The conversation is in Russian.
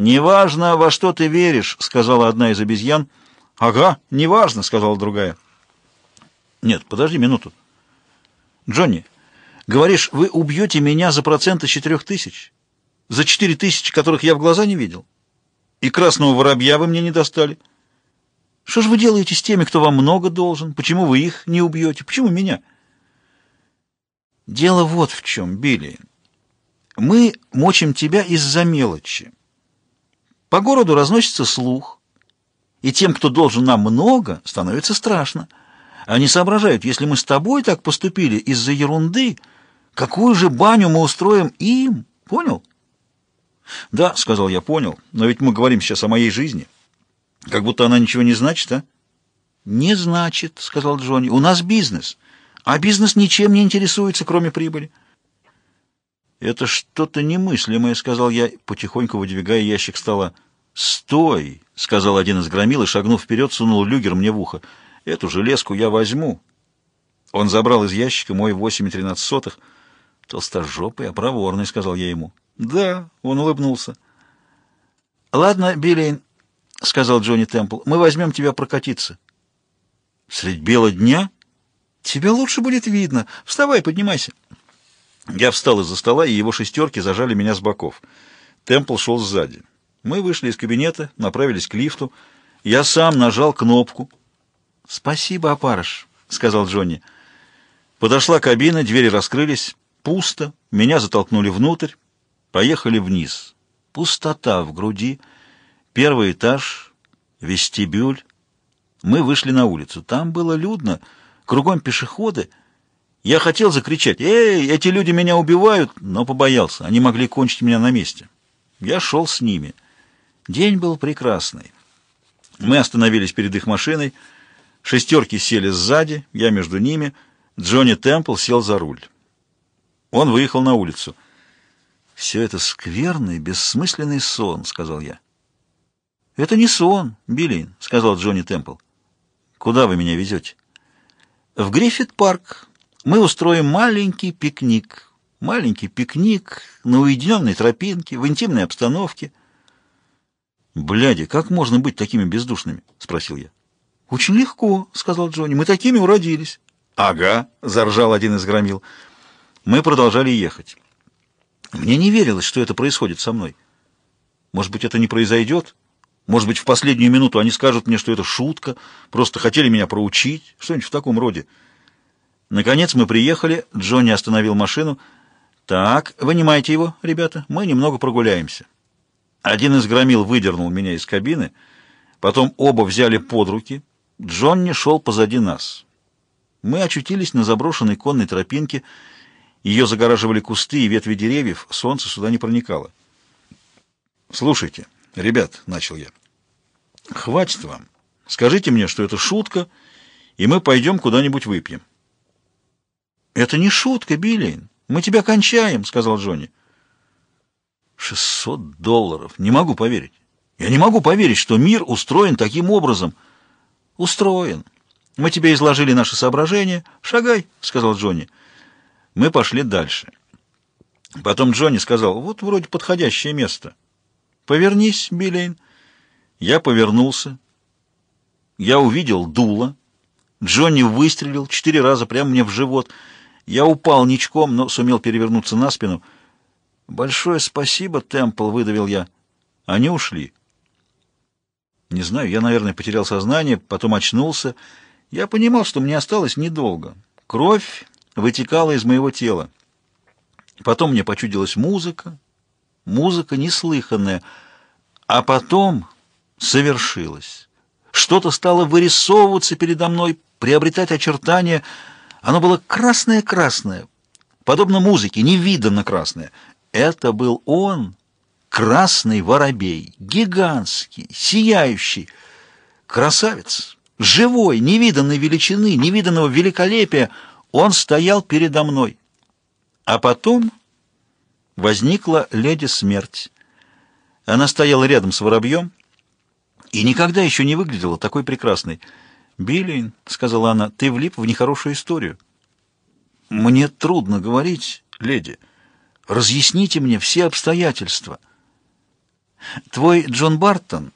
«Неважно, во что ты веришь», — сказала одна из обезьян. «Ага, неважно», — сказала другая. «Нет, подожди минуту. Джонни, говоришь, вы убьете меня за процент из четырех тысяч? За четыре тысячи, которых я в глаза не видел? И красного воробья вы мне не достали? Что же вы делаете с теми, кто вам много должен? Почему вы их не убьете? Почему меня?» «Дело вот в чем, Билли. Мы мочим тебя из-за мелочи. По городу разносится слух, и тем, кто должен нам много, становится страшно. Они соображают, если мы с тобой так поступили из-за ерунды, какую же баню мы устроим им? Понял? Да, сказал я, понял, но ведь мы говорим сейчас о моей жизни. Как будто она ничего не значит, а? Не значит, сказал Джонни. У нас бизнес, а бизнес ничем не интересуется, кроме прибыли. «Это что-то немыслимое», — сказал я, потихоньку выдвигая ящик стола. «Стой!» — сказал один из громил и, шагнув вперед, сунул люгер мне в ухо. «Эту железку я возьму». Он забрал из ящика мой восемь и тринадцать сотых. «Толстожопый, а проворный», — сказал я ему. «Да», — он улыбнулся. «Ладно, Биллейн», — сказал Джонни Темпл, — «мы возьмем тебя прокатиться». «Средь бела дня?» «Тебя лучше будет видно. Вставай, поднимайся». Я встал из-за стола, и его шестерки зажали меня с боков. Темпл шел сзади. Мы вышли из кабинета, направились к лифту. Я сам нажал кнопку. «Спасибо, опарыш», — сказал Джонни. Подошла кабина, двери раскрылись. Пусто. Меня затолкнули внутрь. Поехали вниз. Пустота в груди. Первый этаж, вестибюль. Мы вышли на улицу. Там было людно. Кругом пешеходы — я хотел закричать «Эй, эти люди меня убивают!», но побоялся. Они могли кончить меня на месте. Я шел с ними. День был прекрасный. Мы остановились перед их машиной. Шестерки сели сзади, я между ними. Джонни Темпл сел за руль. Он выехал на улицу. «Все это скверный, бессмысленный сон», — сказал я. «Это не сон, Биллин», — сказал Джонни Темпл. «Куда вы меня везете?» «В Гриффит-парк», мы устроим маленький пикник. Маленький пикник на уединенной тропинке, в интимной обстановке. «Бляди, как можно быть такими бездушными?» — спросил я. «Очень легко», — сказал Джонни. «Мы такими уродились». «Ага», — заржал один из громил. Мы продолжали ехать. Мне не верилось, что это происходит со мной. Может быть, это не произойдет? Может быть, в последнюю минуту они скажут мне, что это шутка, просто хотели меня проучить, что-нибудь в таком роде. Наконец мы приехали, Джонни остановил машину. «Так, вынимайте его, ребята, мы немного прогуляемся». Один из громил выдернул меня из кабины, потом оба взяли под руки. Джонни шел позади нас. Мы очутились на заброшенной конной тропинке. Ее загораживали кусты и ветви деревьев, солнце сюда не проникало. «Слушайте, ребят», — начал я, — «хватит вам. Скажите мне, что это шутка, и мы пойдем куда-нибудь выпьем». «Это не шутка, Биллин. Мы тебя кончаем», — сказал Джонни. «Шестьсот долларов. Не могу поверить. Я не могу поверить, что мир устроен таким образом». «Устроен. Мы тебе изложили наши соображения. Шагай», — сказал Джонни. Мы пошли дальше. Потом Джонни сказал, «Вот вроде подходящее место». «Повернись, Биллейн». Я повернулся. Я увидел дуло. Джонни выстрелил четыре раза прямо мне в живот — я упал ничком, но сумел перевернуться на спину. «Большое спасибо, Темпл», — выдавил я. Они ушли. Не знаю, я, наверное, потерял сознание, потом очнулся. Я понимал, что мне осталось недолго. Кровь вытекала из моего тела. Потом мне почудилась музыка, музыка неслыханная. А потом совершилось. Что-то стало вырисовываться передо мной, приобретать очертания — оно было красное-красное, подобно музыке, невиданно красное. Это был он, красный воробей, гигантский, сияющий, красавец, живой, невиданной величины, невиданного великолепия. Он стоял передо мной. А потом возникла леди смерть. Она стояла рядом с воробьем и никогда еще не выглядела такой прекрасной. «Биллин», — сказала она, — «ты влип в нехорошую историю». «Мне трудно говорить, леди. Разъясните мне все обстоятельства». Твой Джон Бартон